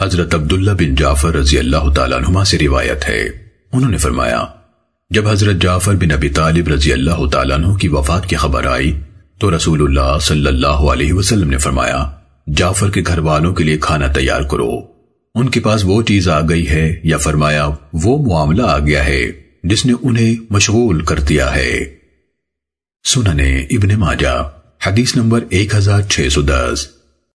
حضرت عبداللہ بن جعفر رضی اللہ تعالیٰ عنہما سے روایت ہے۔ انہوں نے فرمایا، جب حضرت جعفر بن ابی طالب رضی اللہ تعالیٰ عنہ کی وفات کی خبر آئی، تو رسول اللہ صلی اللہ علیہ وسلم نے فرمایا، جعفر کے گھر والوں کے لیے کھانا تیار کرو۔ ان کے پاس وہ چیز آ گئی ہے یا فرمایا، وہ معاملہ آ گیا ہے جس نے انہیں مشغول کر دیا ہے۔ سننے ابن ماجہ، حدیث نمبر ایک ہزار چھ سو دس۔